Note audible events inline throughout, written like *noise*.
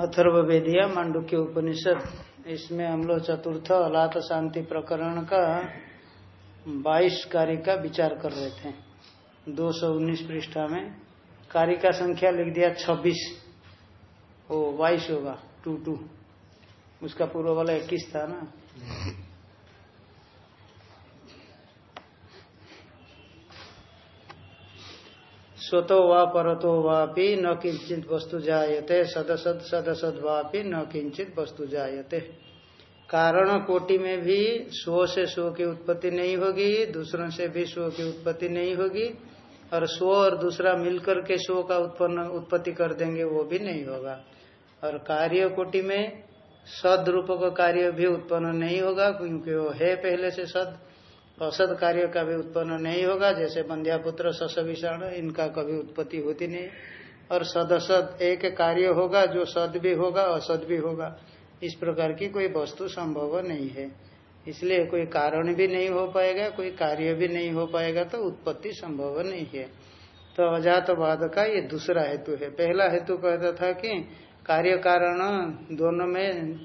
अथर्वेदिया मांडुक्य उपनिषद। इसमें हम लोग चतुर्थ अलात शांति प्रकरण का बाईस कार्य का विचार कर रहे थे। दो सौ उन्नीस पृष्ठा में कार्य का संख्या लिख दिया छब्बीस। ओ, बाईस होगा, टू टू। उसका पूर्व वाला इक्कीस था ना? स्वतो वा परतो वापि न किंचित वस्तु जायते, सदसद सदसद वापि न किंचित वस्तु जायते। कारण कोटि में भी स्व से स्व की उत्पत्ति नहीं होगी, दूसरों से भी स्व की उत्पत्ति नहीं होगी, और स्व और दूसरा मिलकर के स्व का उत्पन्न, उत्पत्ति कर देंगे, वो भी नहीं होगा। और कार्य कोटि में सद रूप का कार्य भी उत्पन्न नहीं होगा, क्योंकि वो है पहले से सद। असद कार्य का भी उत्पन्न नहीं होगा, जैसे बंध्यापुत्र सस विषाण इनका कभी उत्पत्ति होती नहीं। और सदसद एक कार्य होगा, जो सद भी होगा, असद भी होगा। इस प्रकार की कोई वस्तु संभव नहीं है। इसलिए कोई कारण भी नहीं हो पाएगा, कोई कार्य भी नहीं हो पाएगा तो उत्पत्ति संभव नहीं है। तो अजातवाद का ये दूसरा हेतु है। पहला हेतु कहता था कि कार्य कारण दोनों में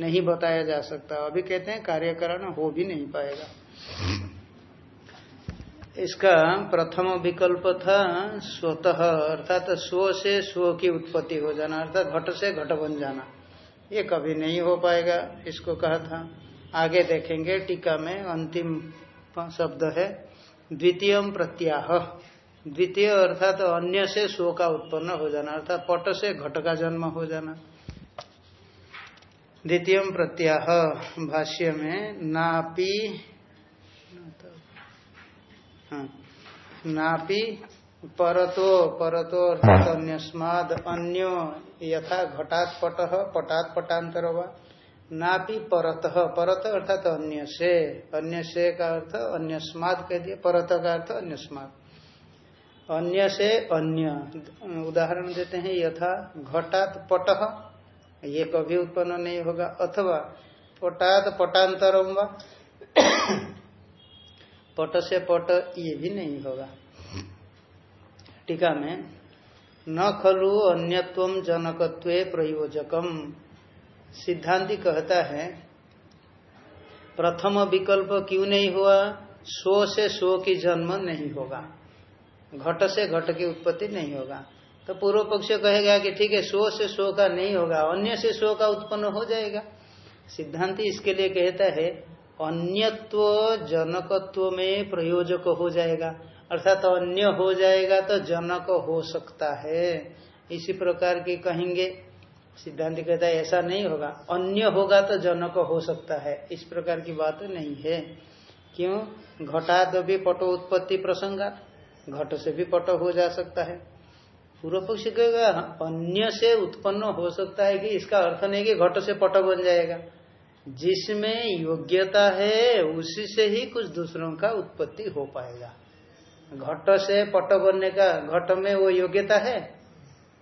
नहीं बताया जा सकता। अभी कहते हैं, कार्य कारण हो भी नहीं पाएगा। इसका प्रथम विकल्प था स्वतः, अर्थात स्व से स्व की उत्पत्ति हो जाना, अर्थात घट से घट बन जाना। ये कभी नहीं हो पाएगा, इसको कहा था। आगे देखेंगे, टीका में अंतिम शब्द है द्वितीय प्रत्याह। द्वितीय अर्थात अन्य से स्व का उत्पन्न हो जाना, अर्थात पट से घट का जन्म हो जाना। द्वितीय प्रत्याह, भाष्य में, नापी। नापी परतो परतो अर्थात अन्यस्माद अन्य यथा घटात पट पटात पटांतर वा। नापी परत परत अर्थात अन्य से अन्य से का अर्थ अन्यस्माद कह दिया परत का अर्थ अन्यस्माद। अन्य से अन्य। उदाहरण देते हैं यथा घटात पट ये कभी उत्पन्न नहीं होगा अथवा पटात पटांतरम व। पट से पट ये भी नहीं होगा। टीका में, न खलु अन्यत्व जनकत्व प्रयोजकम। सिद्धांति कहता है, प्रथम विकल्प क्यों नहीं हुआ? स्व से स्व की जन्म नहीं होगा। घट से घट की उत्पत्ति नहीं होगा। तो पूर्व पक्ष कहेगा कि ठीक है स्व से स्व का नहीं होगा, अन्य से स्व का उत्पन्न हो जाएगा। सिद्धांति इसके लिए कहता है अन्यत्व जनकत्व में प्रयोजक हो जाएगा अर्थात तो अन्य हो जाएगा तो जनक हो सकता है। इसी प्रकार की कहेंगे, सिद्धांत कहता है, ऐसा नहीं होगा। अन्य होगा तो जनक हो सकता है। इस प्रकार की बात नहीं है। क्यों? घटाद भी पटो उत्पत्ति प्रसंगा। घट से भी पट हो जा सकता है। पूर्व पक्ष कहेगा, अन्य से उत्पन्न हो सकता है कि इसका अर्थ नहीं कि घट से पट बन जाएगा। जिसमें योग्यता है, उसी से ही कुछ दूसरों का उत्पत्ति हो पाएगा। घट से पट बनने का, घट में वो योग्यता है?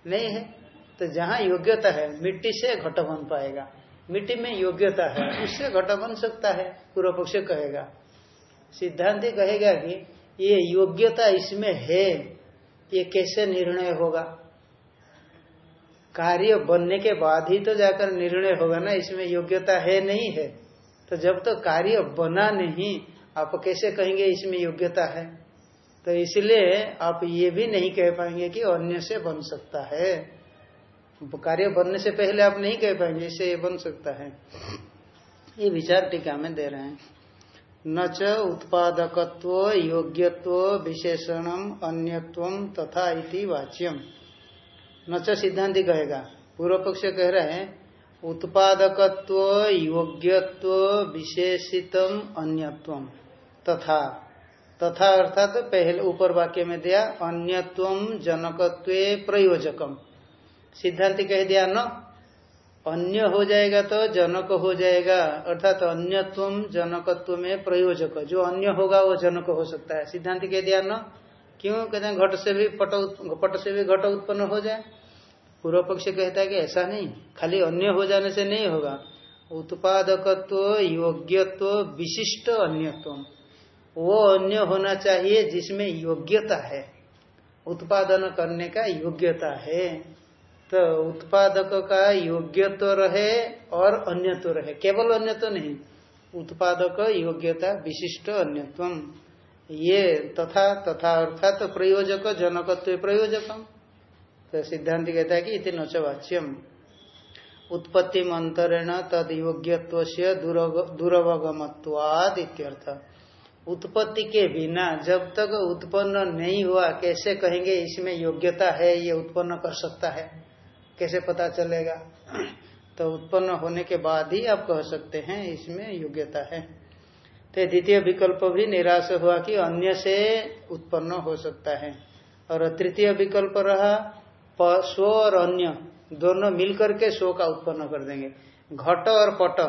नहीं है। तो जहाँ योग्यता है, मिट्टी से घट बन पाएगा। मिट्टी में योग्यता है, उससे घट बन सकता है, पूर्व पक्ष कहेगा। सिद्धांत कहेगा कि ये योग्यता इसमें है, ये कैसे निर्णय होगा? कार्य बनने के बाद ही तो जाकर निर्णय होगा ना, इसमें योग्यता है नहीं है। तो जब तो कार्य बना नहीं, आप कैसे कहेंगे इसमें योग्यता है? तो इसलिए आप ये भी नहीं कह पाएँगे कि अन्य से बन सकता है। कार्य बनने से पहले आप नहीं कह पाएँगे, इससे ये बन सकता है। ये विचार टीका में दे रहे हैं। न च उत्पादकत्व, योग्यत्व, विशेषणम अन्यत्व तथा इति वाच्यम। नच सिद्धांति कहेगा। पूर्व पक्ष कह रहे हैं, उत्पादकत्व, योग्यत्व, विशेषितम अन्यत्व तथा तथा अर्थात तो पहले ऊपर वाक्य में दिया अन्यत्व जनकत्व, प्रयोजकम। सिद्धांति कह दिया, न, अन्य हो जाएगा तो जनक हो जाएगा। अर्थात तो अन्यत्व जनकत्व में प्रयोजक। जो अन्य होगा, वो जनक हो सकता है। सिद्धांति कह दिया, न क्यों? कहते हैं, घट से भी पट पट से भी घट उत्पन्न हो जाए। पूर्व पक्ष कहता है कि ऐसा नहीं, खाली अन्य हो जाने से नहीं होगा। उत्पादकत्व, योग्यत्व, विशिष्ट अन्यत्व। वो अन्य होना चाहिए जिसमें योग्यता है। उत्पादन करने का योग्यता है। तो उत्पादक का योग्य तो रहे और अन्य तो रहे। केवल अन्य तो नहीं, उत्पादक योग्यता, विशिष्ट अन्यत्व। ये तथा तथा अर्थात तो प्रयोजक जनकत्व प्रयोजकम। तो सिद्धांत कहता है कि इति नचवाच्यम। उत्पत्ति मंत्रेण तद योग्यत्व से दुरवगमत्वाद इत्यर्थ। उत्पत्ति के बिना जब तक उत्पन्न नहीं हुआ, कैसे कहेंगे इसमें योग्यता है, ये उत्पन्न कर सकता है? कैसे पता चलेगा? तो उत्पन्न होने के बाद ही आप कह सकते हैं इसमें योग्यता है। तो द्वितीय विकल्प भी निराश हुआ कि अन्य से उत्पन्न हो सकता है। और तृतीय विकल्प रहा स्व और अन्य, दोनों मिलकर के स्व का उत्पन्न कर देंगे। घट और पट,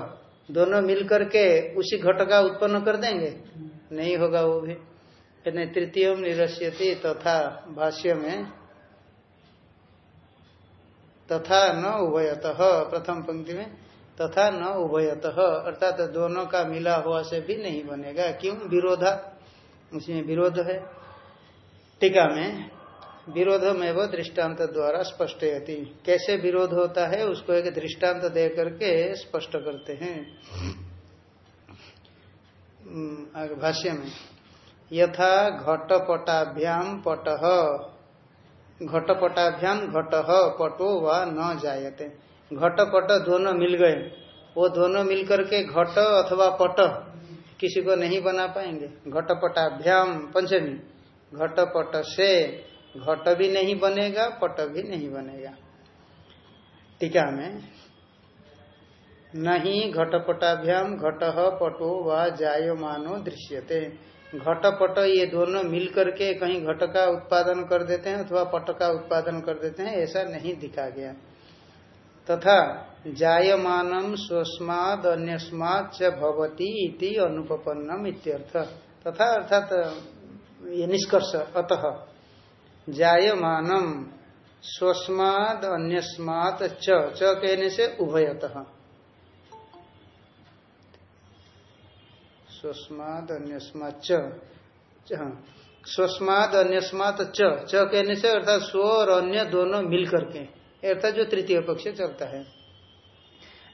दोनों मिलकर के उसी घट का उत्पन्न कर देंगे? नहीं होगा वो भी। कहते तृतीय निरस्यति तथा भाष्य में तथा न उभयत, प्रथम पंक्ति में। तथा न उभयत, अर्थात दोनों का मिला हुआ से भी नहीं बनेगा। क्यों? विरोधा। उसमें विरोध है। टीका में विरोध में वो दृष्टांत द्वारा स्पष्ट कैसे विरोध होता है, उसको एक दृष्टांत दे करके स्पष्ट करते हैं। भाष्य में, यथा घटपटाभ्याम पट। घटपटाभ्याम घट, पटो व न जायते। घटपट दोनों मिल गए। वो दोनों मिलकर के घट अथवा पट किसी को नहीं बना पाएँगे। घट घटपटाभ्याम पंचमी। घटपट से घट भी नहीं बनेगा, पट भी नहीं बनेगा। टीका में, नहीं घटपटाभ्याम घट पटो व जायो जायमानो दृश्यते। घटपट ये दोनों मिलकर के कहीं घट का उत्पादन कर देते हैं अथवा पट का उत्पादन कर देते हैं, ऐसा नहीं दिखा गया। तथा जायमानम स्वस्माद इति अनुपन्नम तथा अर्थात, ये निष्कर्ष, अतः जायमानम स्वस्माद अन्यस्मात च च कहने से उभयतः। स्वस्माद अन्यस्मात च हाँ स्वस्माद अन्यस्मात च च कहने से अर्थात स्व और अन्य दोनों मिल करके अर्थात जो तृतीय पक्ष चलता है।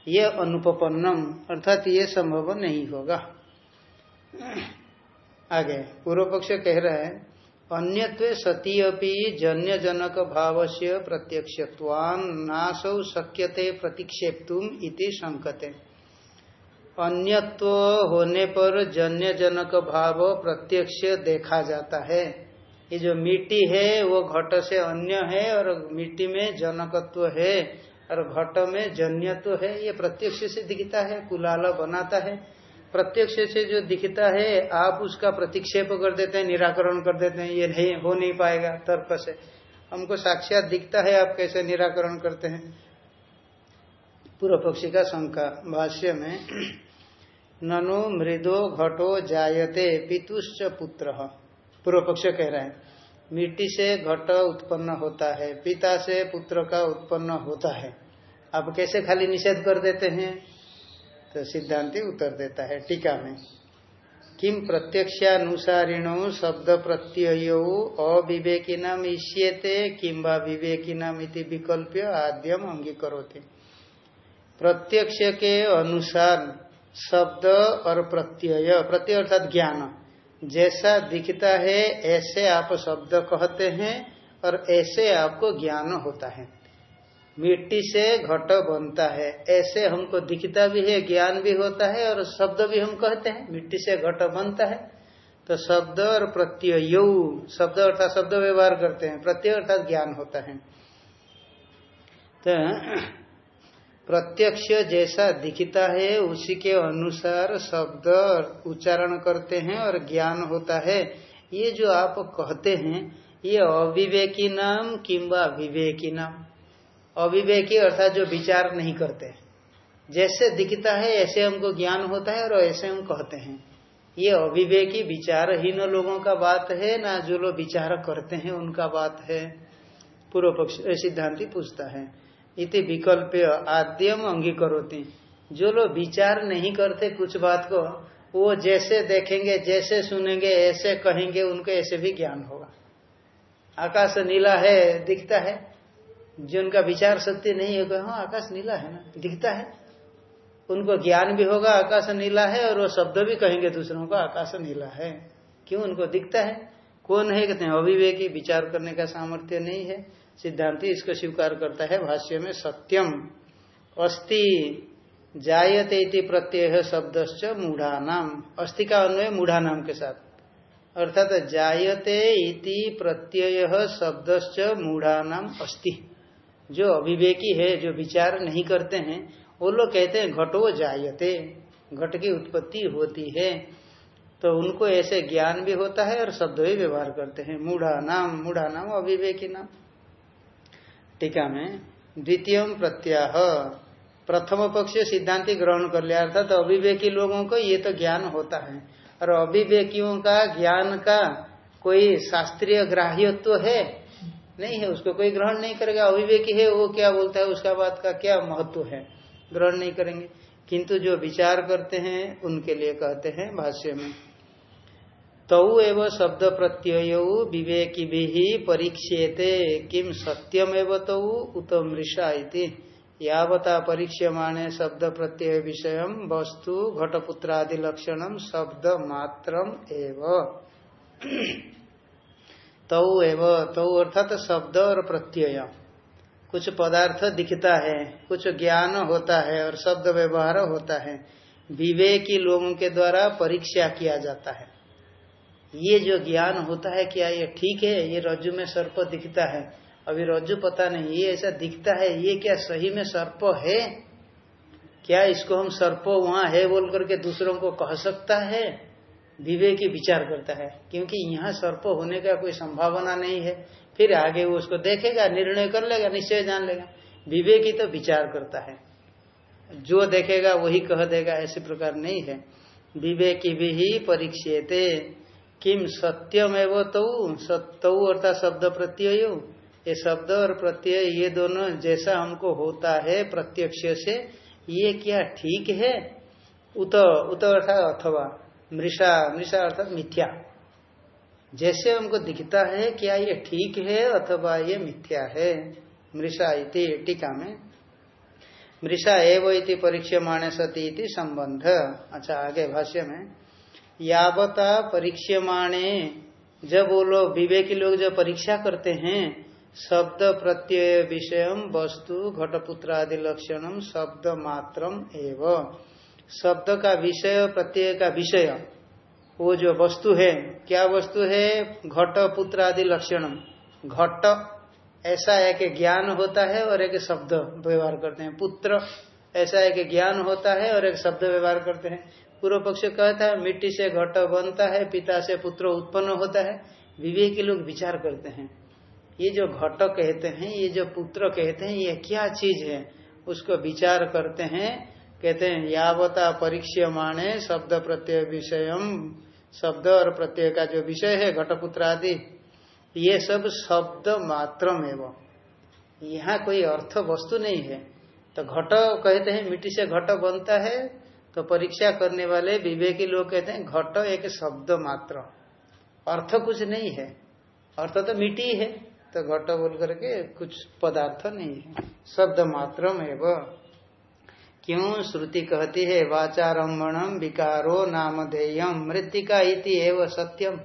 ये अनुपन्नम अर्थात ये संभव नहीं होगा। आगे, पूर्व पक्ष कह रहा है, अन्यत्व सती अपनी जन्य जनक भाव से प्रत्यक्ष नासौ शक्यते प्रतिक्षेप्तुम इति संकते। अन्यत्व होने पर जन्य जनक भाव प्रत्यक्ष देखा जाता है। ये जो मिट्टी है, वो घट से अन्य है और मिट्टी में जनकत्व है और घट में जन्यत्व है। ये प्रत्यक्ष से दिखता है, कुलाल बनाता है। प्रत्यक्ष से जो दिखता है, आप उसका प्रतिक्षेप कर देते हैं, निराकरण कर देते हैं। ये नहीं, हो नहीं पाएगा तर्क से। हमको साक्षात दिखता है आप कैसे निराकरण करते हैं। पूर्व पक्षी का शंका, भाष्य में, *clears throat* ननु मृदो घटो जायते, पितुश्च पुत्र। पूर्व पक्ष कह रहे हैं, मिट्टी से घट उत्पन्न होता है, पिता से पुत्र का उत्पन्न होता है। आप कैसे खाली निषेध कर देते हैं? तो सिद्धांति उत्तर देता है टीका में। किम प्रत्यक्षानुसारिण शब्द प्रत्यय अविवेकिनम इष्यते किंबा विवेकिनम इति विकल्प आद्यम अंगीकरोति। प्रत्यक्ष के अनुसार शब्द और प्रत्यय प्रत्यय अर्थात ज्ञान। जैसा दिखता है, ऐसे आप शब्द कहते हैं और ऐसे आपको ज्ञान होता है। मिट्टी से घट बनता है। ऐसे हमको दिखता भी है, ज्ञान भी होता है और शब्द भी हम कहते हैं। मिट्टी से घट बनता है। तो शब्द और प्रत्यय, शब्द अर्थात शब्द व्यवहार करते हैं। प्रत्यय अर्थात ज्ञान होता है। तो प्रत्यक्ष जैसा दिखता है, उसी के अनुसार शब्द उच्चारण करते हैं और ज्ञान होता है। ये जो आप कहते हैं, ये अविवेकी नाम किंबा विवेकी नाम। अविवेकी अर्थात जो विचार नहीं करते। जैसे दिखता है, ऐसे हमको ज्ञान होता है और ऐसे हम कहते हैं। ये अविवेकी विचारहीन लोगों का बात है, ना जो लोग विचार करते हैं उनका बात है। पूर्व पक्ष सिद्धांति पूछता है। इति विकल्प आद्यम अंगीकरोती। जो लोग विचार नहीं करते कुछ बात को, वो जैसे देखेंगे, जैसे सुनेंगे, ऐसे कहेंगे, उनको ऐसे भी ज्ञान होगा। आकाश नीला है, दिखता है। जिनका विचार शक्ति नहीं होगा हाँ आकाश नीला है ना, दिखता है। उनको ज्ञान भी होगा, आकाश नीला है, और वो शब्द भी कहेंगे दूसरों को, आकाश नीला है। क्यों? उनको दिखता है। कौन है? कहते हैं अभिवेकी विचार करने का सामर्थ्य नहीं है। सिद्धांति इसको स्वीकार करता है भाष्य में, सत्यम अस्थि जायते प्रत्यय शब्द मूढ़ा नाम अस्थि का अन्वय मूढ़ा नाम के साथ। अर्थात जायते इति प्रत्यय शब्द मूढ़ा नाम अस्थि जो अभिवेकी है, जो विचार नहीं करते हैं, वो लोग कहते हैं घटो जायते, घट की उत्पत्ति होती है। तो उनको ऐसे ज्ञान भी होता है और शब्द भी व्यवहार करते हैं। मूढ़ा नाम मूढ़ा नाम अभिवेकी नाम। टीका में, द्वितीय प्रत्याह प्रथम पक्ष सिद्धांति ग्रहण कर लिया, अर्थात तो अभिवेकी लोगों को ये तो ज्ञान होता है। और अभिवेकियों का ज्ञान का कोई शास्त्रीय ग्राह्यत्व तो है? नहीं है, उसको कोई ग्रहण नहीं करेगा। अभिवेकी है, वो क्या बोलता है, उसका बात का क्या महत्व है? ग्रहण नहीं करेंगे। किंतु जो विचार करते हैं, उनके लिए कहते हैं भाष्य में तौ एव शब्द प्रत्यय विवेकी भी परीक्षेते किम सत्यम एव तौ? उत मृषा यावता परीक्षमाणे शब्द प्रत्यय विषय वस्तु घटपुत्रादि लक्षण शब्द मात्रम एव। तौ एव। तौ अर्थात शब्द और प्रत्यय। कुछ पदार्थ दिखता है, कुछ ज्ञान होता है और शब्द व्यवहार होता है। विवेकी लोगों के द्वारा परीक्षा किया जाता है। ये जो ज्ञान होता है क्या ये ठीक है, ये रज्जु में सर्प दिखता है। अभी रज्जु पता नहीं, ये ऐसा दिखता है, ये क्या सही में सर्प है? क्या इसको हम सर्प वहाँ है बोल करके दूसरों को कह सकता है? विवेकी विचार करता है, क्योंकि यहाँ सर्प होने का कोई संभावना नहीं है। फिर आगे वो उसको देखेगा, निर्णय कर लेगा, निश्चय जान लेगा। विवेकी तो विचार करता है। जो देखेगा वही कह देगा, ऐसे प्रकार नहीं है। विवेकी भी ही परीक्षेते। किम सत्यम एवं तो? सत्य अर्थात शब्द प्रत्यय। ये शब्द और प्रत्यय, ये दोनों जैसा हमको होता है प्रत्यक्ष से, ये क्या ठीक है? उत उत अर्थात अथवा, मृषा मृषा अर्थात मिथ्या। जैसे हमको दिखता है, क्या ये ठीक है अथवा ये मिथ्या है? मृषा इति टीका में। मृषा एव इति परीक्षमाणे सती इति संबंध। अच्छा आगे भाष्य में। यावता परीक्षमाणे जब वो लोग, विवेकी लोग जो परीक्षा करते हैं, शब्द प्रत्यय विषय वस्तु घटपुत्र आदि लक्षणम, शब्द मात्रम एव। शब्द का विषय, प्रत्यय का विषय, वो जो वस्तु है, क्या वस्तु है? घट पुत्र आदि लक्षणम। घट, ऐसा एक ज्ञान होता है और एक शब्द व्यवहार करते हैं। पुत्र, ऐसा एक ज्ञान होता है और एक शब्द व्यवहार करते हैं। पूर्व पक्ष कहता है, मिट्टी से घट बनता है, पिता से पुत्र उत्पन्न होता है। विवेकी लोग विचार करते हैं। ये जो घट कहते हैं, ये जो पुत्र कहते हैं, ये क्या चीज़ है? उसको विचार करते हैं। कहते हैं, यावता माने शब्द प्रत्यय विषय शब्द और प्रत्यय का जो विषय है घटपुत्र आदि, ये सब शब्द मात्र एवं यहाँ कोई अर्थ वस्तु नहीं है। तो घट कहते हैं, मिट्टी से घट बनता है तो परीक्षा करने वाले विवेकी लोग कहते हैं, घट एक शब्द मात्र। अर्थ कुछ नहीं है। अर्थ तो मिट्टी है। तो घट बोल करके कुछ पदार्थ नहीं है। शब्द मात्र क्यों श्रुति कहती है वाचारम्भम विकारो नामधेयम मृतिका इति एवं सत्यम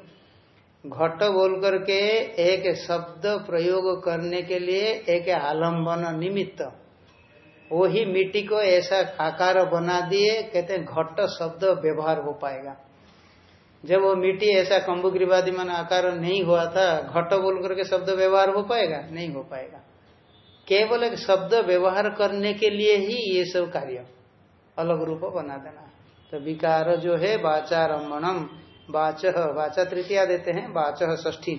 घट बोल करके एक शब्द प्रयोग करने के लिए एक आलंबन निमित्त वो ही मिट्टी को ऐसा आकार बना दिए, कहते हैं घट शब्द व्यवहार हो पाएगा। जब वो मिट्टी ऐसा कम्बुग्रीवादी मन आकार नहीं हुआ था घट बोल करके शब्द व्यवहार हो पाएगा? नहीं हो पाएगा। केवल एक शब्द व्यवहार करने के लिए ही ये सब कार्य अलग रूप बना देना। तो विकार जो है रमणम बाच बाचा तृतीया देते हैं बाच ष्ठी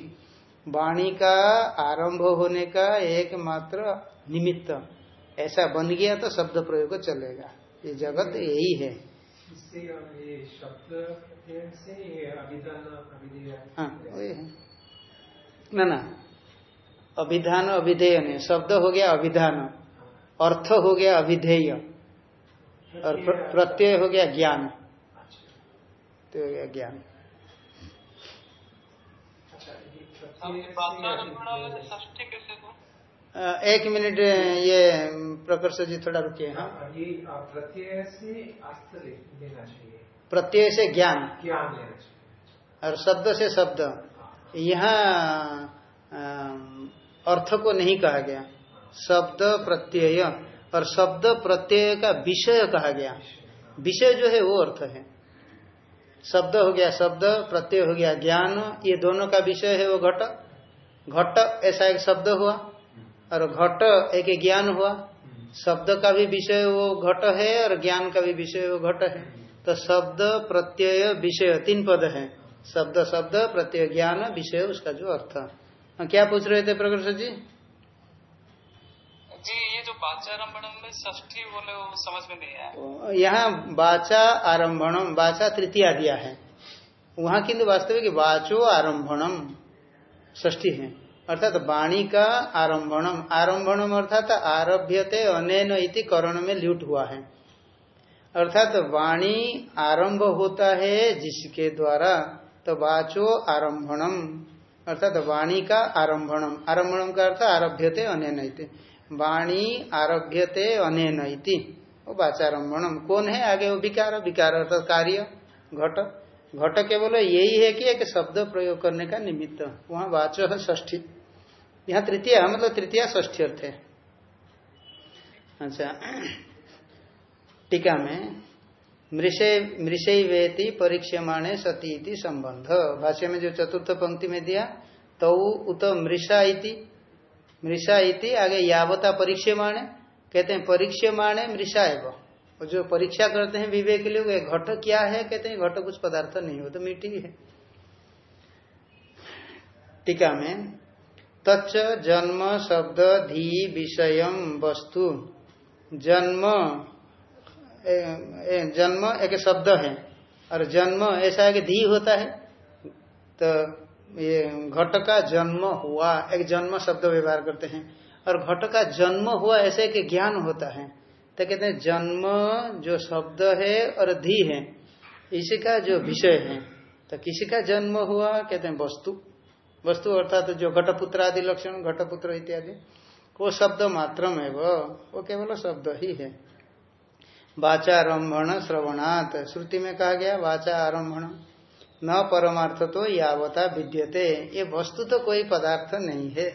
वाणी का आरंभ होने का एकमात्र निमित्त। ऐसा बन गया तो शब्द प्रयोग चलेगा। ये जगत यही है। हाँ वही है। ना ना। अभिधान अभिधेय नहीं शब्द हो गया अभिधान अर्थ हो गया अभिधेय और प्रत्यय हो गया ज्ञान। तो हो गया ज्ञान। एक मिनट ये प्रकर्ष जी थोड़ा रुकिए हाँ। ये प्रत्यय से लेना चाहिए। प्रत्यय से ज्ञान। ज्ञान लेना चाहिए। और शब्द से शब्द। यहाँ अर्थ को नहीं कहा गया। शब्द प्रत्यय। और शब्द प्रत्यय का विषय कहा गया। विषय जो है वो अर्थ है। शब्द हो गया शब्द प्रत्यय हो गया ज्ञान। ये दोनों का विषय है वो घट। घट ऐसा एक शब्द हुआ। और घट एक ज्ञान हुआ। शब्द का भी विषय वो घट है और ज्ञान का भी विषय वो घट है। तो शब्द प्रत्यय विषय तीन पद है। शब्द शब्द प्रत्यय ज्ञान विषय उसका जो अर्थ। हाँ, क्या पूछ रहे थे प्रकृष जी? जी ये जो बाचारंभणम में ष्ठी बोले वो समझ में नहीं आया। यहाँ बाचा आरंभणम बाचा तृतीया दिया है। वहाँ किन्तु वास्तविक बाचो आरंभणम ष्ठी है। अर्थात वाणी का आरंभणम आरंभणम अर्थात आरभ्यते, अनैन इति करण में ल्यूट हुआ है। अर्थात वाणी आरंभ होता है जिसके द्वारा तो वाचो आरंभणम, अर्थात वाणी का आरंभणम। आरंभणम का अर्थ आरभ्यते, अनैन वाणी आरभ्यते, अनेन इति। वाचारंभणम। कौन है आगे? वो विकार। विकार अर्थात कार्य, घट। घट केवल यही है कि एक शब्द प्रयोग करने का निमित्त। वहाँ वाचो ष्ठी यहाँ तृतीय मतलब तृतीय ष्ठी अर्थ है। अच्छा। टीका में मृषय वेति परीक्षमाणे सती संबंध। भाष्य में जो चतुर्थ पंक्ति में दिया तो उत मृषा इति। मृषा इति, आगे यावता परीक्षमाणे, कहते हैं परीक्षमाणे मृषा एवं। जो परीक्षा करते हैं विवेक के लिए घट क्या है, कहते हैं घट कुछ पदार्थ नहीं हो तो मिट्टी है। टीका में तच्च जन्म शब्द धी विषय वस्तु। जन्म ए, ए, जन्म एक शब्द है। और जन्म ऐसा है कि धी होता है। तो ये घट का जन्म हुआ एक जन्म शब्द व्यवहार करते हैं। और घट का जन्म हुआ ऐसे कि ज्ञान होता है। तो कहते हैं जन्म जो शब्द है और धी है इसी का जो विषय है। तो किसी का जन्म हुआ कहते हैं वस्तु। वस्तु अर्थात तो जो घटपुत्र आदि, लक्षण, घटपुत्र इत्यादि, वो शब्द मात्र में वो। केवल शब्द ही है। वाचारंभण श्रवणात्, श्रुति में कहा गया वाचा आरंभण न परमार्थ तो यावता विद्यते। ये वस्तु तो कोई पदार्थ नहीं है।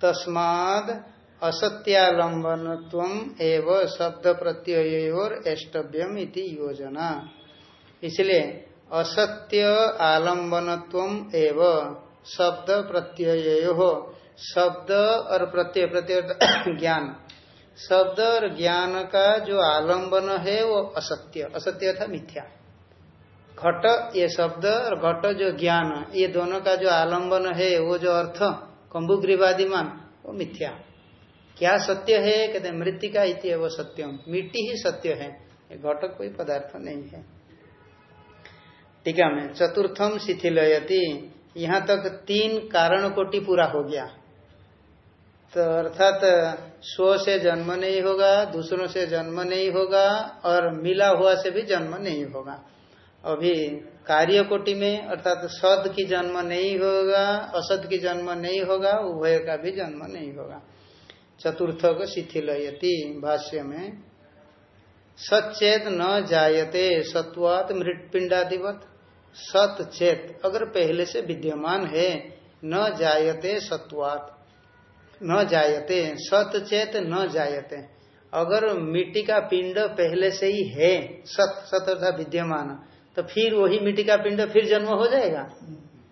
तस्माद असत्यालंबन एव शब्द प्रत्ययोर एष्टव्यम इति योजना। इसलिए असत्य आलंबन एव। शब्द प्रत्यय शब्द और प्रत्यय प्रत्यय *coughs* ज्ञान। शब्द और ज्ञान का जो आलंबन है वो असत्य। असत्य था मिथ्या। घट, ये शब्द और घट जो ज्ञान, ये दोनों का जो आलंबन है, वो जो अर्थ कम्बुग्रीवादिमान वो मिथ्या। क्या सत्य है? कहते हैं मृतिका इति वो सत्यम। मिट्टी ही सत्य है। घट कोई पदार्थ नहीं है। टीका में, चतुर्थम शिथिलयति। यहाँ तक तीन कारण कोटि पूरा हो गया। तो अर्थात, स्व से जन्म नहीं होगा, दूसरों से जन्म नहीं होगा, और मिला हुआ से भी जन्म नहीं होगा। अभी कार्य कोटि में, अर्थात सद की जन्म नहीं होगा, असद की जन्म नहीं होगा, उभय का भी जन्म नहीं होगा। चतुर्थ को शिथिलयति, भाष्य में। सचेत न जायते, सत्वात मृतपिंडादिवत। सत चेत अगर पहले से विद्यमान है, न जायते सत्वात। न जायते सत चेत न जायते। अगर मिट्टी का पिंड पहले से ही है, सत सत अर्थात विद्यमान तो फिर वही मिट्टी का पिंड फिर जन्म हो जाएगा।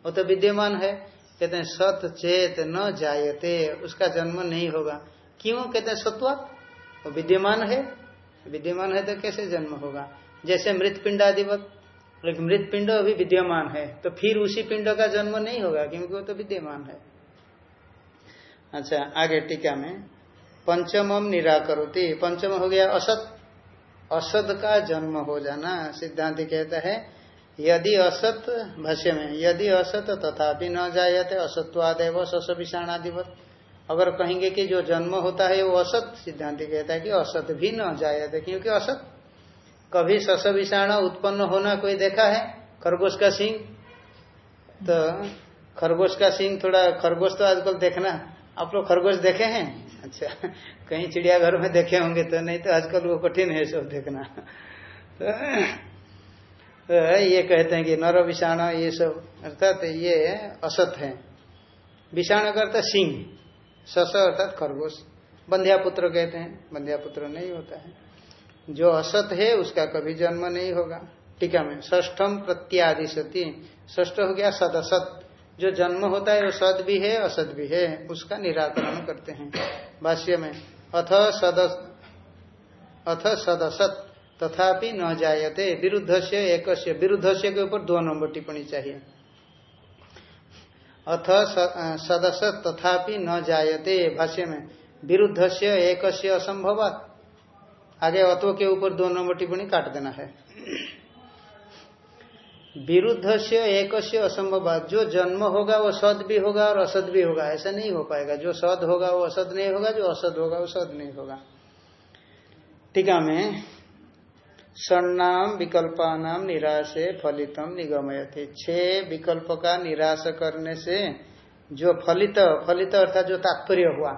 वो तो विद्यमान है। कहते हैं सत चेत न जायते, उसका जन्म नहीं होगा। क्यों कहते हैं सत्व वो विद्यमान है। विद्यमान है तो कैसे जन्म होगा? जैसे मृत पिंड आदिवत लेकिन मृत पिंड अभी विद्यमान है। तो फिर उसी पिंड का जन्म नहीं होगा, क्योंकि वो तो विद्यमान है। अच्छा आगे टीका में पंचमम निराकरोती। पंचम हो गया असत। असत का जन्म हो जाना, सिद्धांत कहता है, यदि असत, भाष्य में, यदि असत तथापि न जायते, असत्वादेव सस विषाणादिवत अगर कहेंगे कि जो जन्म होता है वो असत, सिद्धांत कहता है कि असत भी न जायते, क्योंकि असत कभी सस विषाण उत्पन्न होना कोई देखा है? खरगोश का सिंह? तो खरगोश का सिंह थोड़ा खरगोश तो आजकल देखना। आप लोग खरगोश देखे हैं? अच्छा कहीं चिड़ियाघर में देखे होंगे तो नहीं तो आजकल वो कठिन है सब देखना। तो, तो ये कहते हैं कि नर विषाण ये सब अर्थात ये असत है। विषाण का अर्थ सिंह सस अर्थात खरगोश। बंध्या पुत्र कहते हैं बंध्या पुत्र नहीं होता है। जो असत है, उसका कभी जन्म नहीं होगा। टीका में ष्ठम प्रत्यादि सती ष्ठ हो गया सदसत जो जन्म होता है, वो सद भी है, असत भी है, उसका निराकरण करते हैं। भाष्य में, अथ सद अथ सदसत तथापि न जायते। विरुद्ध से एक विरुद्ध से के ऊपर दो नंबर टिप्पणी चाहिए। अथ सदसत तथापि न जायते। भाष्य में विरुद्ध से एक असंभव आगे अत्व के ऊपर दो नंबर टिप्पणी काट देना है। विरुद्ध से एक से असंभव जो जन्म होगा वो सद भी होगा और असद भी होगा। ऐसा नहीं हो पाएगा। जो सद होगा वो असद नहीं होगा, जो असद होगा वो सद नहीं होगा। टीका में सन्नाम विकल्पानाम निराशे फलितम निगमयते। छह विकल्प का निराश करने से जो फलित फलित अर्थात जो तात्पर्य हुआ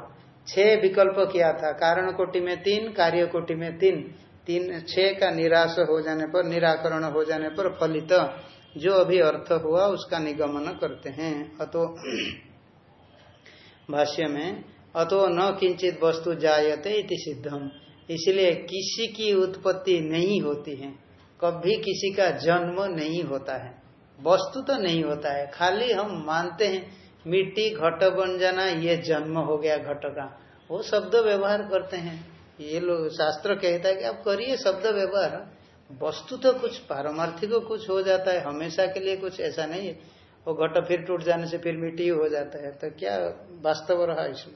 छह विकल्प किया था। कारण कोटि में तीन कार्य कोटि में तीन। तीन, छह का निराश हो जाने पर, निराकरण हो जाने पर फलित। जो अभी अर्थ हुआ, उसका निगमन करते हैं। अतो *clears throat* भाष्य में, अतो न किंचित वस्तु जायते इति सिद्धम। इसलिए किसी की उत्पत्ति नहीं होती है। कभी किसी का जन्म नहीं होता है। वस्तु तो नहीं होता है। खाली हम मानते हैं मिट्टी, घट बन जाना ये जन्म हो गया घट का। वो शब्द व्यवहार करते हैं। ये लोग शास्त्र कहता है कि आप करिए शब्द व्यवहार। वस्तु तो कुछ, पारमार्थिक कुछ हो जाता है, हमेशा के लिए कुछ ऐसा नहीं है। वो घट फिर टूट जाने से फिर मिट्टी हो जाता है। तो क्या वास्तव रहा इसमें?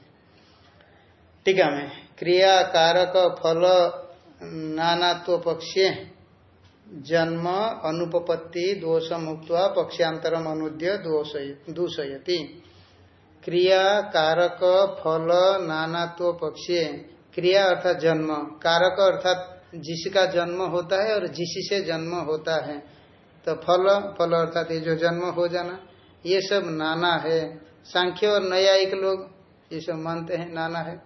टीका में क्रिया कारक फल नानात्व पक्षे जन्म, अनुपपत्ति दोष मुक्त पक्षांतरम अनुद्य दूषयती। क्रिया, कारक, फल, नानात्व, पक्षे। क्रिया अर्थात जन्म। कारक अर्थात जिसका जन्म होता है और जिससे जन्म होता है। तो फल फल अर्थात ये जो जन्म हो जाना, ये सब नाना है। सांख्य और न्यायिक लोग, ये सब मानते हैं, नाना है।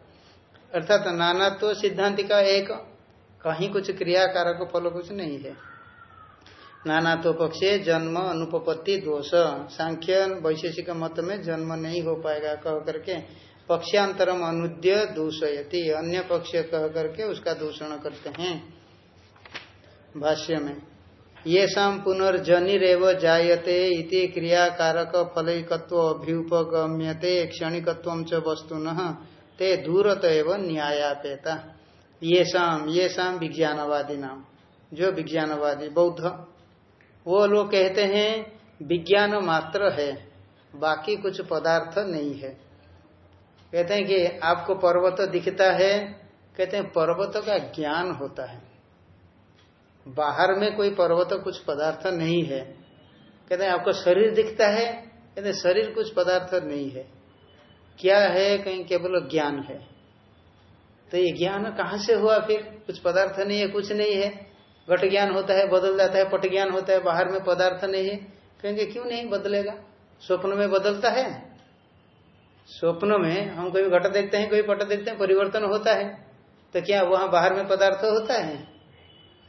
अर्थात नाना तो सिद्धांत का एक, कहीं कुछ क्रिया, कारक, फल कुछ नहीं है। नाना तो पक्षे जन्म, अनुपपत्ति, दोष। सांख्य वैशेषिक मत में जन्म नहीं हो पाएगा, कह करके पक्षांतरम अनुद्य दूषयती। अन्य पक्ष कह करके उसका दूषण करते हैं। भाष्य में ये शाम पुनर्जनिव जायते इति क्रियाकारक फलिकत्व अभ्युपगम्यते, क्षणिकत्व च वस्तु ते दूरत एवं न्यायापेता। ये शाम ये शाम विज्ञानवादी नाम जो विज्ञानवादी, बौद्ध वो लोग कहते हैं, विज्ञान मात्र है, बाकी कुछ पदार्थ नहीं है। कहते हैं कि आपको पर्वत दिखता है, कहते हैं पर्वत का ज्ञान होता है। बाहर में कोई पर्वत कुछ पदार्थ नहीं है। कहते हैं आपको शरीर दिखता है, कहते हैं शरीर कुछ पदार्थ नहीं है। क्या है? कहीं केवल ज्ञान है। तो ये ज्ञान कहाँ से हुआ फिर? कुछ पदार्थ नहीं है, कुछ नहीं है। घट ज्ञान होता है, बदल जाता है पट ज्ञान होता है, बाहर में पदार्थ नहीं है। कहेंगे, क्यों नहीं बदलेगा? स्वप्न में बदलता है। स्वप्न में हम कोई घट देखते हैं, कोई पट देखते हैं, परिवर्तन होता है। तो क्या वहाँ बाहर में पदार्थ होता है?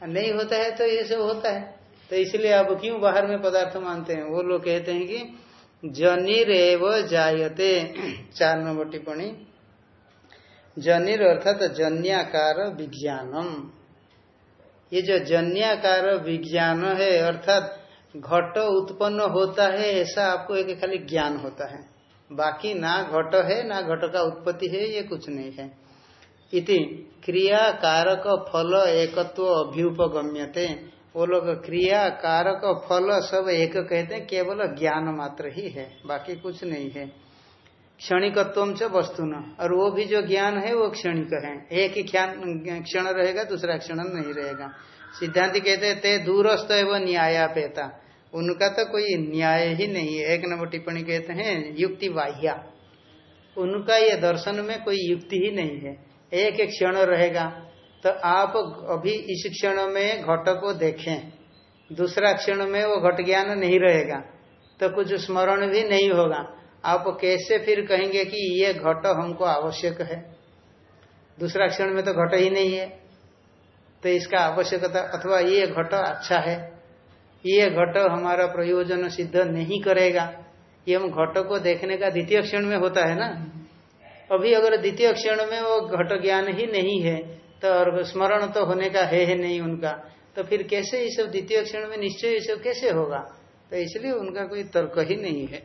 नहीं होता है तो ये सब होता है। तो इसलिए आप क्यों बाहर में पदार्थ मानते हैं? वो लोग कहते हैं कि जनिर एव जायते। चार नंबर टिप्पणी। जनिर अर्थात जन्याकार विज्ञानम। ये जो जन्याकार विज्ञान है, अर्थात घट उत्पन्न होता है, ऐसा आपको एक खाली ज्ञान होता है। बाकी ना घट है, ना घट का उत्पत्ति है, ये कुछ नहीं है। इति क्रिया कारक फल एकत्व अभ्युपगम्यते। वो लोग क्रिया कारक फल सब एक कहते हैं, केवल ज्ञान मात्र ही है, बाकी कुछ नहीं है। क्षणिकत्व च वस्तु न और वो भी जो ज्ञान है, वो क्षणिक है। एक ही क्षण रहेगा, दूसरा क्षण नहीं रहेगा। सिद्धांत कहते हैं, ते दूरस्थ एवं न्यायापेता। उनका तो कोई न्याय ही नहीं है। एक नंबर टिप्पणी कहते हैं, युक्ति बाह्या। उनका ये दर्शन में कोई युक्ति ही नहीं है। एक एक क्षण रहेगा तो आप अभी इस क्षण में घट को देखें। दूसरा क्षण में वो घट ज्ञान नहीं रहेगा तो कुछ स्मरण भी नहीं होगा। आप कैसे फिर कहेंगे कि ये घट हमको आवश्यक है? दूसरा क्षण में तो घट ही नहीं है। तो इसका आवश्यकता, अथवा ये घट अच्छा है, ये घट हमारा प्रयोजन सिद्ध नहीं करेगा। ये हम घट को देखने का द्वितीय क्षण में होता है ना? अभी अगर द्वितीय क्षण में वो घट ज्ञान ही नहीं है तो स्मरण तो होने का है ही नहीं उनका तो फिर कैसे ये सब द्वितीय क्षण में निश्चय ये सब कैसे होगा? तो इसलिए उनका कोई तर्क ही नहीं है।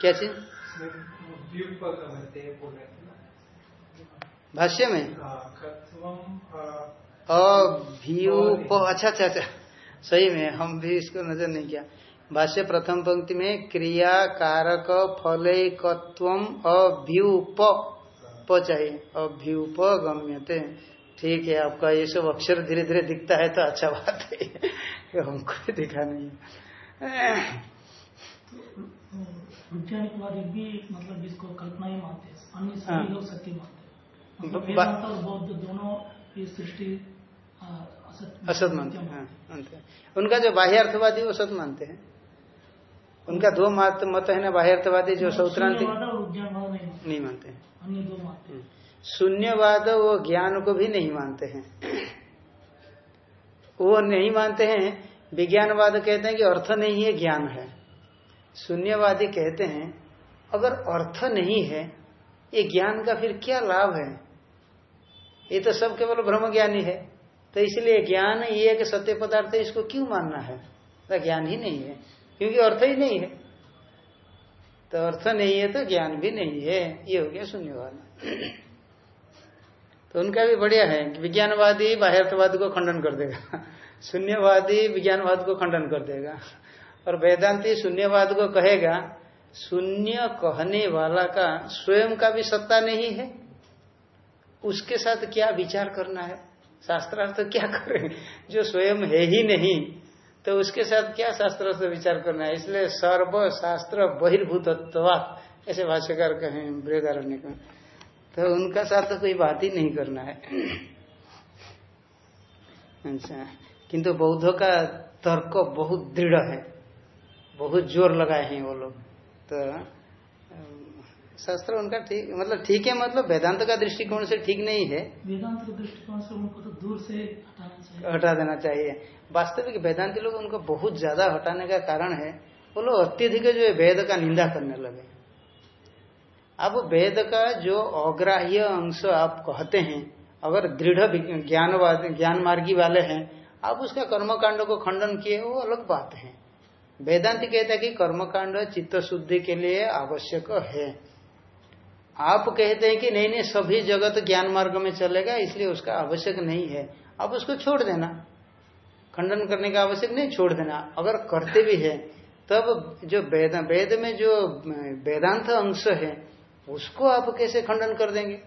किया। चीज़ ना भाष्य में? हाँ, हाँ, अभ्युप अच्छा अच्छा अच्छा। सही में हम भी इसको नज़र नहीं किया। भाष्य प्रथम पंक्ति में क्रिया कारक फलैकत्व अभ्युप प चाहिए अभ्युप गम्यते। ठीक है आपका ये सब अक्षर धीरे धीरे दिखता है तो अच्छा बात है। हमको दिखा नहीं है। वैज्ञानिकवादी भी मतलब कल्पना ही मानते हैं अन्य। सभी लोग सत्य मानते मतलब वेदांत और बौद्ध दोनों ये सृष्टि असत मानते हैं मानते हैं। उनका जो बाह्यार्थवादी वो सत मानते हैं। उनका दो मत मत है ना बाह्यार्थवादी जो सौत्रांतिक शून्यवाद और विज्ञानवाद नहीं मानते। नहीं मानते। हैं अन्य दो मानते हैं। शून्यवाद वो ज्ञान को भी नहीं मानते हैं। वो नहीं मानते हैं। विज्ञानवाद कहते हैं कि अर्थ नहीं है ज्ञान है। शून्यवादी कहते हैं, अगर अर्थ नहीं है, ये ज्ञान का फिर क्या लाभ है? ये तो सब केवल ब्रह्म ज्ञानी है। तो इसलिए ज्ञान ये कि सत्य पदार्थ इसको क्यों मानना है? तो ज्ञान ही नहीं है, क्योंकि अर्थ ही नहीं है। तो अर्थ नहीं है तो ज्ञान भी नहीं है। ये हो गया शून्यवाद। तो उनका भी बढ़िया है कि विज्ञानवादी बाह्यर्थवाद को खंडन कर देगा। *laughs* शून्यवादी विज्ञानवाद को खंडन कर देगा। और वेदांति शून्यवाद को कहेगा, शून्य कहने वाला का स्वयं का भी सत्ता नहीं है। उसके साथ क्या विचार करना है? शास्त्रार्थ क्या करें? जो स्वयं है ही नहीं तो उसके साथ क्या शास्त्रार्थ से विचार करना है? इसलिए सर्व शास्त्र बहिर्भूतत्वात, ऐसे भाष्यकार कहें, बृहदारण्य में तो उनका साथ तो कोई बात ही नहीं करना है। अच्छा किंतु बौद्धों का तर्क बहुत दृढ़ है। बहुत ज़ोर लगाए हैं वो लोग। तो शास्त्र उनका ठीक मतलब ठीक है मतलब वेदांत का दृष्टिकोण से ठीक नहीं है। वेदांत के दृष्टिकोण से उनको तो दूर से हटाना चाहिए। हटा देना चाहिए। वास्तविक वेदांति लोग उनको बहुत ज़्यादा हटाने का कारण है वो लोग अत्यधिक जो है वेद का निंदा करने लगे। अब वेद का जो अग्राह्य अंश आप कहते हैं अगर दृढ़ ज्ञानवाद ज्ञान मार्गी वाले हैं आप उसका कर्मकांड को खंडन किए वो अलग बात है। वेदांति कहता है कि कर्मकांड चित्त शुद्धि के लिए आवश्यक है। आप कहते हैं कि नहीं नहीं, सभी जगत ज्ञान मार्ग में चलेगा, इसलिए उसका आवश्यक नहीं है। आप उसको छोड़ देना। खंडन करने का आवश्यक नहीं, छोड़ देना। अगर करते भी है, तब जो वेद वेद में जो वेदांत अंश है, उसको आप कैसे खंडन कर देंगे?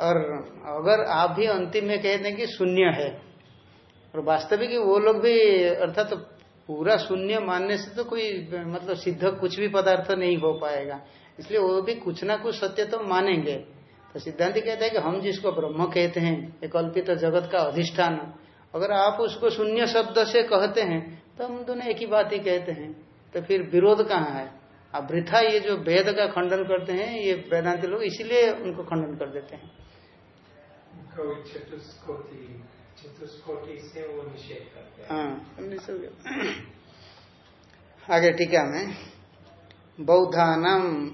और अगर आप भी अंतिम में कहते हैं कि शून्य है, और वास्तविक वो लोग भी, अर्थात तो पूरा शून्य मानने से तो कोई मतलब सिद्ध कुछ भी पदार्थ नहीं हो पाएगा। इसलिए वो भी कुछ ना कुछ सत्य तो मानेंगे। तो सिद्धांत कहते हैं कि हम जिसको ब्रह्म कहते हैं, एक कल्पित जगत का अधिष्ठान, अगर आप उसको शून्य शब्द से कहते हैं तो हम दोनों एक ही बात ही कहते हैं। तो फिर विरोध कहाँ है? अब वृथा ये जो वेद का खंडन करते हैं, ये वेदांत लोग इसीलिए उनको खंडन कर देते हैं। हैं। आगे टीका में, बौद्धानाम,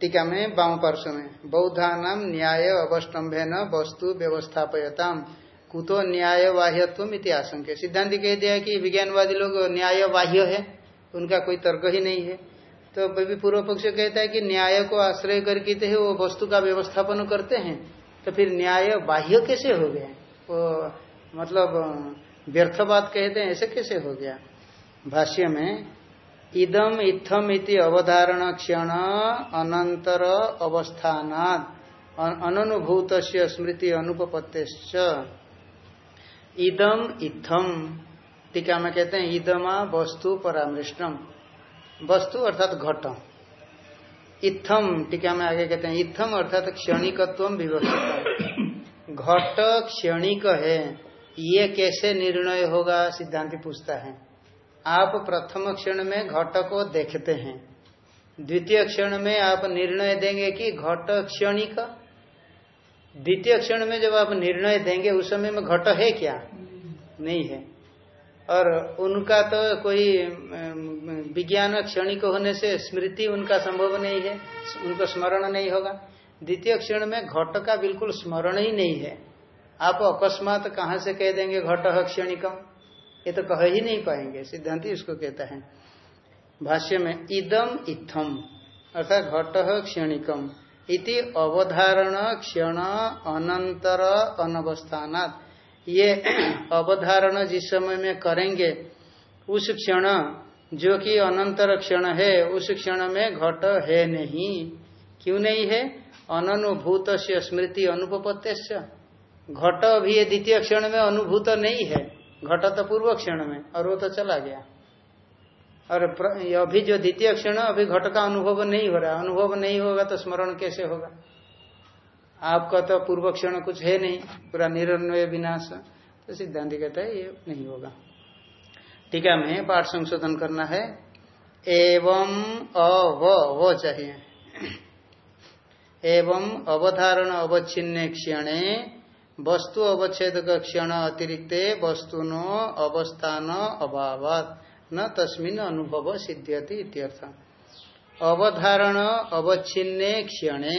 टीका में बाम पार्श्व में, बौद्धानाम न्याय अवस्टम्भे न वस्तु व्यवस्थापयताम, कुतो न्याय बाह्यत्व इति आशंक। सिद्धांत कह दिया कि विज्ञानवादी लोग न्याय बाह्य है, उनका कोई तर्क ही नहीं है। तो भी पूर्व पक्ष कहता है कि न्याय को आश्रय करके तो वो वस्तु का व्यवस्थापन करते हैं तो फिर न्याय बाह्य कैसे हो गए वो मतलब व्यर्थ बात कहते हैं ऐसे कैसे हो गया? भाष्य में, इदम इत्थम इति अवधारण क्षण अनंतर अवस्थानाद अननुभूत स्मृति अनुपत्ति इदम इत्थम टीका में कहते हैं इदमा वस्तु परामृष्टम। वस्तु अर्थात घट इत्थम टीका में आगे कहते हैं, इत्थम अर्थात क्षणिकत्व विवक्षित घट क्षणिक है। ये कैसे निर्णय होगा, सिद्धांति पूछता है। आप प्रथम क्षण में घट को देखते हैं। द्वितीय क्षण में आप निर्णय देंगे कि घट क्षणिक। द्वितीय क्षण में जब आप निर्णय देंगे, उस समय में घट है क्या? नहीं है। और उनका तो कोई विज्ञान क्षणिक होने से स्मृति उनका संभव नहीं है, उनको स्मरण नहीं होगा। द्वितीय क्षण में घट का बिल्कुल स्मरण ही नहीं है। आप अकस्मात कहाँ से कह देंगे घट क्षणिकम ये तो कह ही नहीं पाएँगे। सिद्धांति इसको कहता है। भाष्य में, इदम इथम अर्थात घट क्षणिकम इति अवधारण क्षण अनंतर अनवस्थानात्। ये अवधारण जिस समय में करेंगे, उस क्षण जो कि अनंतर क्षण है, उस क्षण में घट है नहीं। क्यों नहीं है? अनुभूत स्मृति अनुपत्य घट अभी ये द्वितीय क्षण में अनुभूत नहीं है। घट तो पूर्व क्षण में, और वो तो चला गया। और अभी जो द्वितीय क्षण, अभी घट का अनुभव नहीं हो रहा। अनुभव नहीं होगा तो स्मरण कैसे होगा? आपका तो पूर्व क्षण कुछ है नहीं, पूरा निरन्वय विनाश। तो सिद्धांत कहता है, ये नहीं होगा। टीका में पाठ संशोधन करना है। एवं अव वो चाहिए एवं अवधारण अवच्छिन्न क्षणे वस्तु अवच्छेद क्षण अतिरिक्त वस्तुनो अवस्थान अभाव न तस्मिन अनुभव इत्यर्थ। अवधारण अवच्छिन्न क्षणे,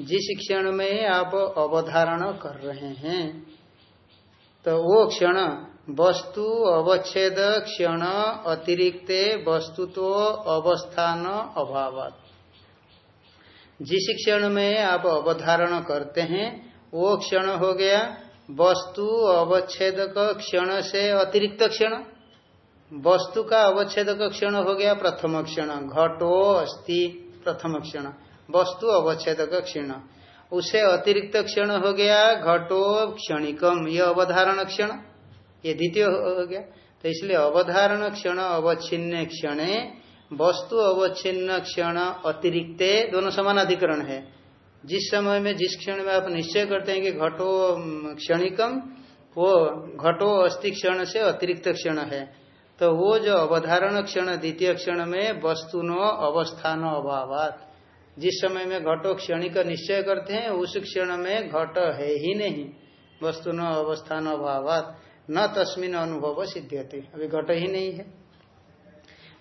जिस क्षण में आप अवधारण कर रहे हैं तो वो क्षण, वस्तु अवच्छेद क्षण अतिरिक्त वस्तु तो अवस्थान अभाव जिस क्षण में आप अवधारण करते हैं वो क्षण हो गया। वस्तु अवच्छेद क्षण से अतिरिक्त क्षण। वस्तु का अवच्छेद क्षण हो गया प्रथम क्षण। घटो अस्थि प्रथम क्षण। वस्तु अवच्छेद क्षण। उसे अतिरिक्त क्षण हो गया। घटो क्षणिकम। ये अवधारण क्षण। ये द्वितीय हो गया। तो इसलिए अवधारण क्षण, अवच्छिन्न क्षण, वस्तु अवच्छिन्न क्षण, अतिरिक्त दोनों समान अधिकरण है। जिस समय में, जिस क्षण में आप निश्चय करते हैं कि घटो क्षणिकम, वो घटो अस्थि क्षण से अतिरिक्त क्षण है। तो वो जो अवधारण क्षण, द्वितीय क्षण में वस्तु नो अवस्थान अभावात। जिस समय में घटो, क्षणिक निश्चय करते हैं, उस क्षण में घट है ही नहीं। वस्तु न अवस्थान अभाव न तस्मिन अनुभव सिद्ध्यति। अभी घट ही नहीं है।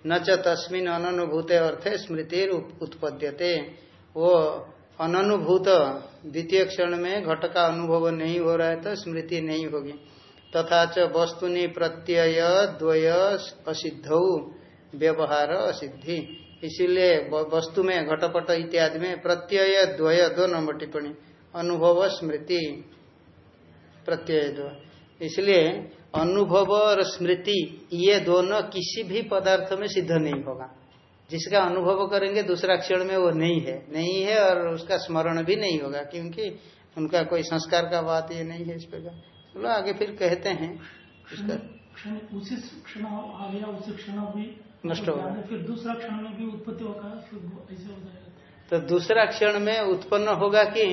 न च तस्मिन अनुभूत अर्थ स्मृति उत्पद्यते। वो अनुभूत द्वितीय क्षण में घट का अनुभव नहीं हो रहा है तो स्मृति नहीं होगी। तथा च वस्तुनि प्रत्यय द्वय असिद्ध, व्यवहार असिद्धि। इसीलिए वस्तु में घटपट इत्यादि में प्रत्यय, द्वय दो नंबर टिप्पणी। अनुभव, स्मृति, प्रत्यय दो। इसलिए अनुभव और स्मृति, ये दोनों किसी भी पदार्थ में सिद्ध नहीं होगा। जिसका अनुभव करेंगे दूसरा क्षण में वो नहीं है। नहीं है और उसका स्मरण भी नहीं होगा क्योंकि उनका कोई संस्कार का बात ये नहीं है इस प्रकार। चलो आगे फिर कहते हैं उसी क्षण आ गया उसी क्षण भी नष्ट होगा फिर दूसरा क्षण में भी उत्पत्ति होगा फिर ऐसे हो जाएगा। तो दूसरा क्षण में उत्पन्न होगा कि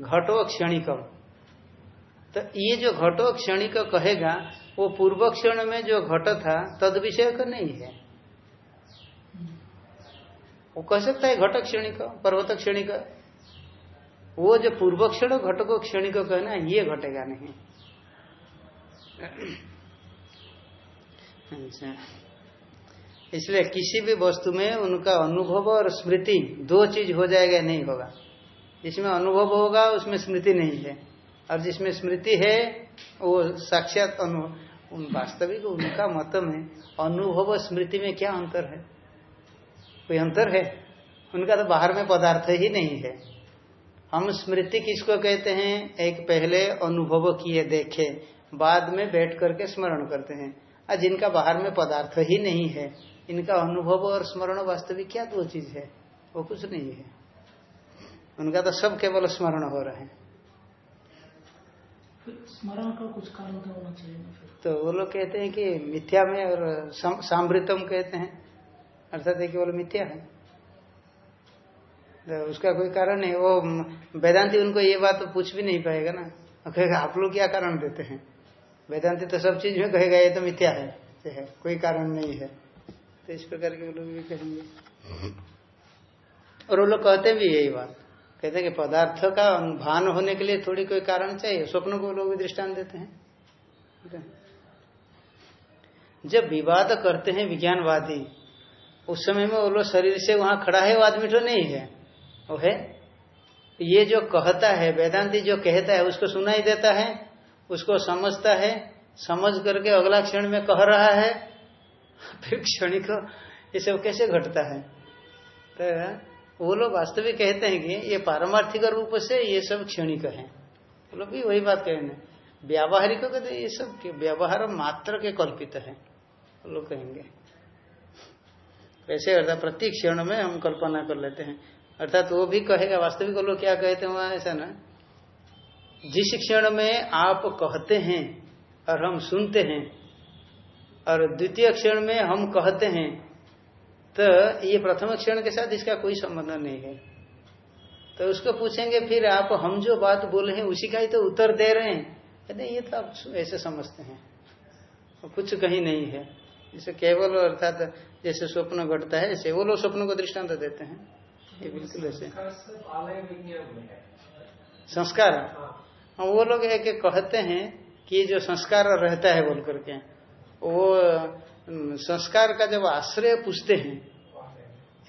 घटो क्षणिकम। तो ये जो घटो क्षणिक कहेगा वो पूर्व क्षण में जो घट था तद विषय का नहीं है। वो कह सकता है घटक घट क्षणिक, पर्वत क्षणिक। वो जो पूर्व क्षण, घट को क्षणिक कहना, ये घटेगा नहीं। अच्छा। इसलिए किसी भी वस्तु में उनका अनुभव और स्मृति, दो चीज़ हो जाएगा, नहीं होगा। जिसमें अनुभव होगा, उसमें स्मृति नहीं है। और जिसमें स्मृति है, वो साक्षात अनुभव वास्तविक उनका मत में अनुभव स्मृति में क्या अंतर है? कोई अंतर है? उनका तो बाहर में पदार्थ ही नहीं है। हम स्मृति किसको कहते हैं? एक पहले अनुभव किए देखे बाद में बैठ करके स्मरण करते हैं। और जिनका बाहर में पदार्थ ही नहीं है इनका अनुभव और स्मरण वास्तविक क्या दो चीज़ है? वो कुछ नहीं है। उनका तो सब केवल स्मरण हो रहे हैं। स्मरण का कुछ कारण तो होना चाहिए तो वो लोग कहते हैं कि मिथ्या में और सांवृतम कहते हैं। अर्थात केवल मिथ्या है। तो उसका कोई कारण नहीं वो वेदांति उनको ये बात तो पूछ भी नहीं पाएगा ना। और कहेगा, आप लोग क्या कारण देते हैं? वेदांति तो सब चीज़ में कहेगा, ये तो मिथ्या है है, कोई कारण नहीं है। तो इस प्रकार के लोग भी कहेंगे। और वो लोग कहते भी यही बात। कहते हैं कि पदार्थ का भान होने के लिए थोड़ी कोई कारण चाहिए, स्वप्न को लोग भी देते हैं। जब विवाद करते हैं विज्ञानवादी उस समय में वो लोग शरीर से वहाँ खड़ा है, वो आदमी तो नहीं है। वो है। ये जो कहता है, वेदांति जो कहता है, उसको सुनाई देता है, उसको समझता है, समझ करके अगला क्षण में कह रहा है, फिर क्षणिक ये सब कैसे घटता है? तो वो लोग वास्तविक कहते हैं कि ये पारमार्थिक रूप से ये सब क्षणिक है। वो लोग भी वही बात कहेंगे। व्यावहारिक कहते ये सब व्यवहार मात्र के कल्पित है लोग कहेंगे। वैसे अर्थात प्रति क्षण में हम कल्पना कर लेते हैं। अर्थात वो भी कहेगा, वास्तविक लोग क्या कहते हैं वहाँ? ऐसा ना? जिस क्षण में आप कहते हैं और हम सुनते हैं और द्वितीय क्षण में हम कहते हैं तो ये प्रथम क्षण के साथ इसका कोई संबंध नहीं है। तो उसको पूछेंगे, फिर आप हम जो बात बोले हैं, उसी का ही तो उत्तर दे रहे हैं। कहते ये तो आप ऐसे समझते हैं। कुछ कहीं नहीं है। इसे केवल अर्थात जैसे स्वप्न घटता है, ऐसे वो लोग स्वप्न को दृष्टांत देते हैं। ये बिल्कुल ऐसे। संस्कार। हाँ वो लोग एक कहते हैं कि जो संस्कार रहता है बोल करके, वो संस्कार का जब आश्रय पूछते हैं,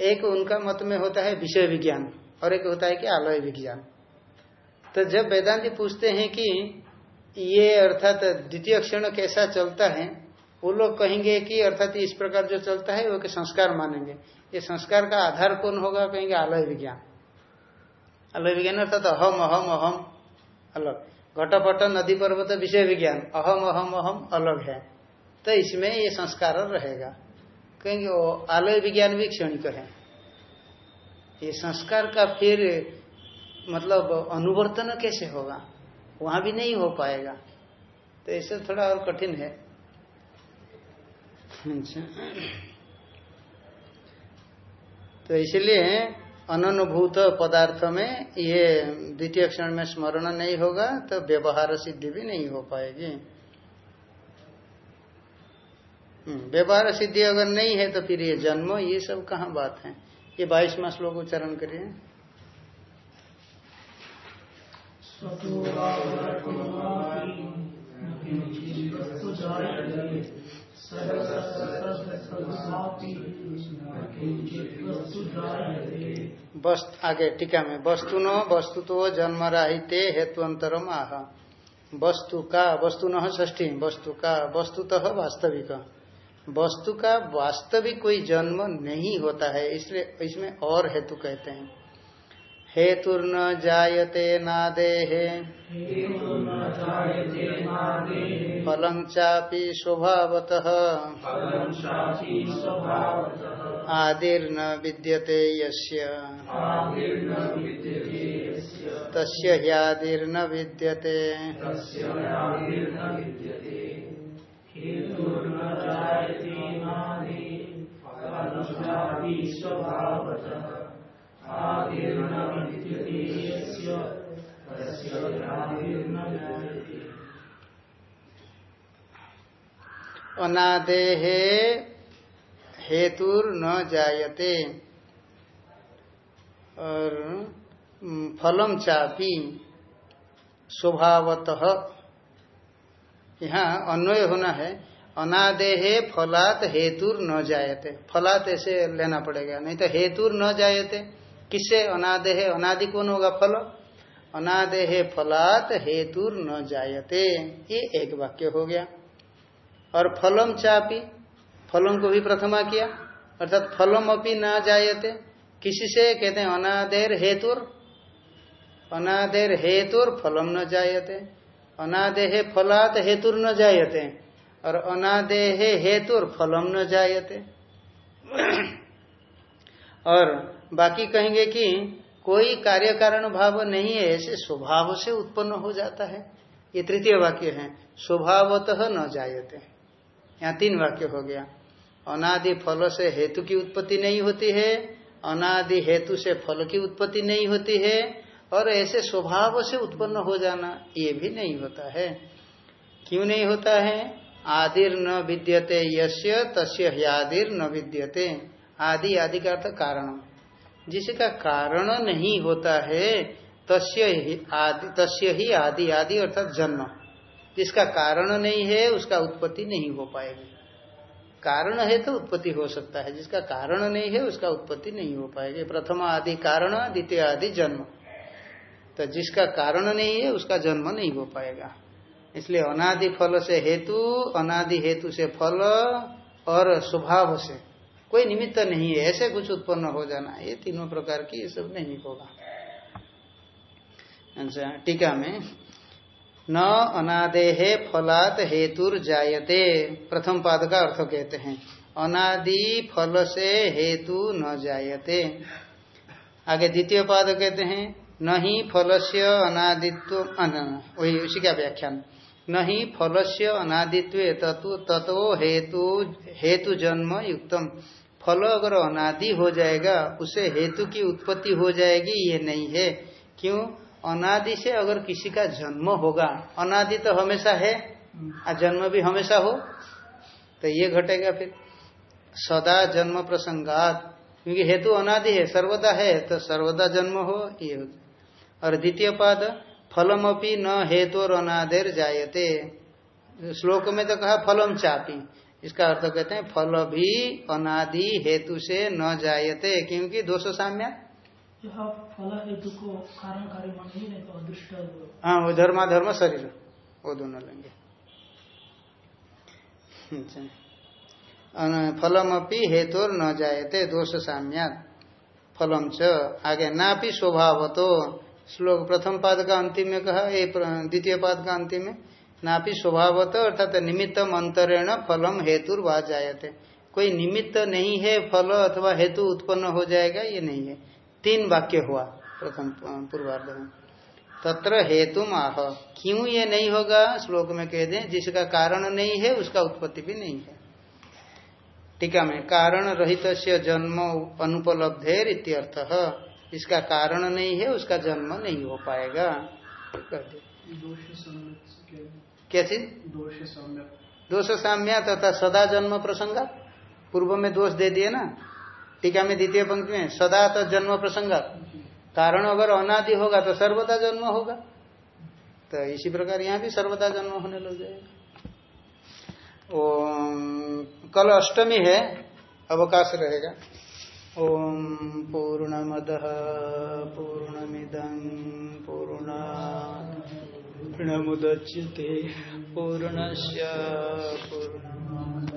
एक उनका मत में होता है विषय विज्ञान और एक होता है कि आलय विज्ञान। तो जब वेदांति पूछते हैं कि ये अर्थात द्वितीय क्षण कैसा चलता है वो लोग कहेंगे कि अर्थात इस प्रकार जो चलता है वो के संस्कार मानेंगे। ये संस्कार का आधार कौन होगा? कहेंगे आलय विज्ञान। आलय विज्ञान अर्थात अहम अहम अहम, अलग। घटपट नदी पर्वत, विषय विज्ञान। अहम अहम अहम, अलग है। तो इसमें ये संस्कार रहेगा। कहेंगे वो आलय विज्ञान भी क्षणिक है। ये संस्कार का फिर मतलब अनुवर्तन कैसे होगा? वहाँ भी नहीं हो पाएगा। तो ऐसे थोड़ा और कठिन है। तो इसलिए अनुभूत पदार्थ में ये द्वितीय क्षण में स्मरण नहीं होगा तो व्यवहार सिद्धि भी नहीं हो पाएगी। व्यवहार सिद्धि अगर नहीं है तो फिर ये जन्म, ये सब कहाँ बात है? ये बाईसवा श्लोक उच्चारण करिए। आगे, टीका में वस्तु नो वस्तु तो जन्म राहिते हेतुअंतरम आह। वस्तु का वस्तु न ष्ठी वस्तु का, वस्तुतः वास्तविक। वस्तु का वास्तविक कोई जन्म नहीं होता है, इसलिए इसमें और हेतु कहते हैं। हेतुर्न जायते नादेः फलं चापि स्वभावतः। आदिर्न विद्यते यस्य। तस्य ह्यादिर्न विद्यते। स्वभावतः। अनादेह हेतुर न जायते और फलम चापी स्वभावतः। यहाँ अन्वय होना है। अनादेह फलात हेतुर न जायते फलात ऐसे लेना पड़ेगा, नहीं तो हेतुर न जायते किससे अनादे है। अनादि कौन होगा? फल। अनादे है फलात हेतुर न जायते। ये एक वाक्य हो गया। और फलम चापी? फलम को भी प्रथमा किया। अर्थात फलम अपनी न जायते। किसी से? कहते हैं, अनादेर हेतुर। अनादेर हेतुर फलम न जायते। अनादेह फलात हेतुर न जायते। और अनादेह हेतुर फलम न जायते। और बाकी कहेंगे कि कोई कार्य कारण भाव नहीं है, ऐसे स्वभाव से उत्पन्न हो जाता है। ये तृतीय वाक्य है, स्वभावतः न जायते। यहाँ तीन वाक्य हो गया। अनादि फल से हेतु की उत्पत्ति नहीं होती है, अनादि हेतु से फल की उत्पत्ति नहीं होती है, और ऐसे स्वभाव से उत्पन्न हो जाना ये भी नहीं होता है। क्यों नहीं होता है? आदिर न विद्यते यस्य, तस्य ह्यादिर न विद्यते। आदि आदि का अर्थ कारण। जिसका कारण नहीं होता है, तस्य ही तस्य ही आदि आदि अर्थात जन्म। जिसका कारण नहीं है, उसका उत्पत्ति नहीं हो पाएगी। कारण है तो उत्पत्ति हो सकता है। जिसका कारण नहीं है, उसका उत्पत्ति नहीं हो पाएगी। प्रथम आदि कारण, द्वितीय आदि जन्म। तो जिसका कारण नहीं है, उसका जन्म नहीं हो पाएगा। इसलिए अनादि फल से हेतु, अनादि हेतु से फल और स्वभाव से। कोई निमित्त नहीं है, ऐसे कुछ उत्पन्न हो जाना, ये तीनों प्रकार की ये सब नहीं होगा। अच्छा टीका में, न अनादेहे फलात हेतुर जायते, प्रथम पाद का अर्थ कहते हैं। अनादि फल से हेतु न जायते। आगे द्वितीय पाद कहते हैं, न ही फल से अनादित्व वही उसी का व्याख्यान। न ही फल से अनादित्व तत्व हेतु हेतु जन्म युक्तम। फल अगर अनादि हो जाएगा, उसे हेतु की उत्पत्ति हो जाएगी, ये नहीं है। क्यों? अनादि से अगर किसी का जन्म होगा, अनादि तो हमेशा है जन्म भी हमेशा हो तो ये घटेगा फिर। सदा जन्म प्रसंगात, क्योंकि हेतु अनादि है, सर्वदा है तो सर्वदा जन्म हो, ये हो। और द्वितीय पाद फलम अपनी न हेतु और अनादेर जायते। श्लोक में तो कहा फलम चापी। इसका अर्थ कहते हैं फल भी अनादि हेतु से न जायते। क्योंकि दोष साम्य फल हेतु को कारण कार्य नहीं अदृष्ट हाँ वो। धर्मा धर्म शरीर। वो दोनों लेंगे। अच्छा। फलम अपनी हेतु न जायते दोष साम्यात फलम च आगे ना भी स्वभाव तो श्लोक प्रथम पाद का अंतिम में कहा, ये द्वितीय पाद का अंतिम में, नापि स्वभावत, अर्थात निमित्तम अंतरेण फलम हेतु जायते कोई निमित्त नहीं है फल अथवा हेतु उत्पन्न हो जाएगा, ये नहीं है। तीन वाक्य हुआ प्रथम पूर्वार्ध में। तत्र हेतु आह। क्यों ये नहीं होगा? श्लोक में कह दें, जिसका कारण नहीं है, उसका उत्पत्ति भी नहीं है। टीका में, कारण रहित जन्म अनुपलब्धेर इत्यर्थ इसका कारण नहीं है उसका जन्म नहीं हो पाएगा। क्या चीज़ दोष साम्य तथा सदा जन्म प्रसंग। पूर्व में दोष दे दिए ना? टीका में द्वितीय पंक्ति में सदा तो जन्म प्रसंग। कारण अगर अनादि होगा तो सर्वदा जन्म होगा। तो इसी प्रकार यहाँ भी सर्वदा जन्म होने लग जाएगा। ओम कल अष्टमी है अवकाश रहेगा। ओम पूर्णमद पूर्णमिदं पूर्ण पूर्णमुदच्यते पूर्णस्य पूर्णमादाय